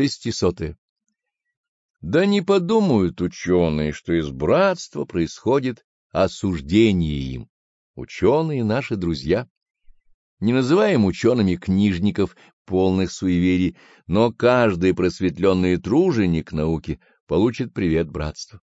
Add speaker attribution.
Speaker 1: Шестисотое. Да не подумают ученые, что из братства происходит осуждение им. Ученые — наши друзья. Не называем учеными книжников, полных суеверий, но каждый просветленный труженик науки получит привет братства.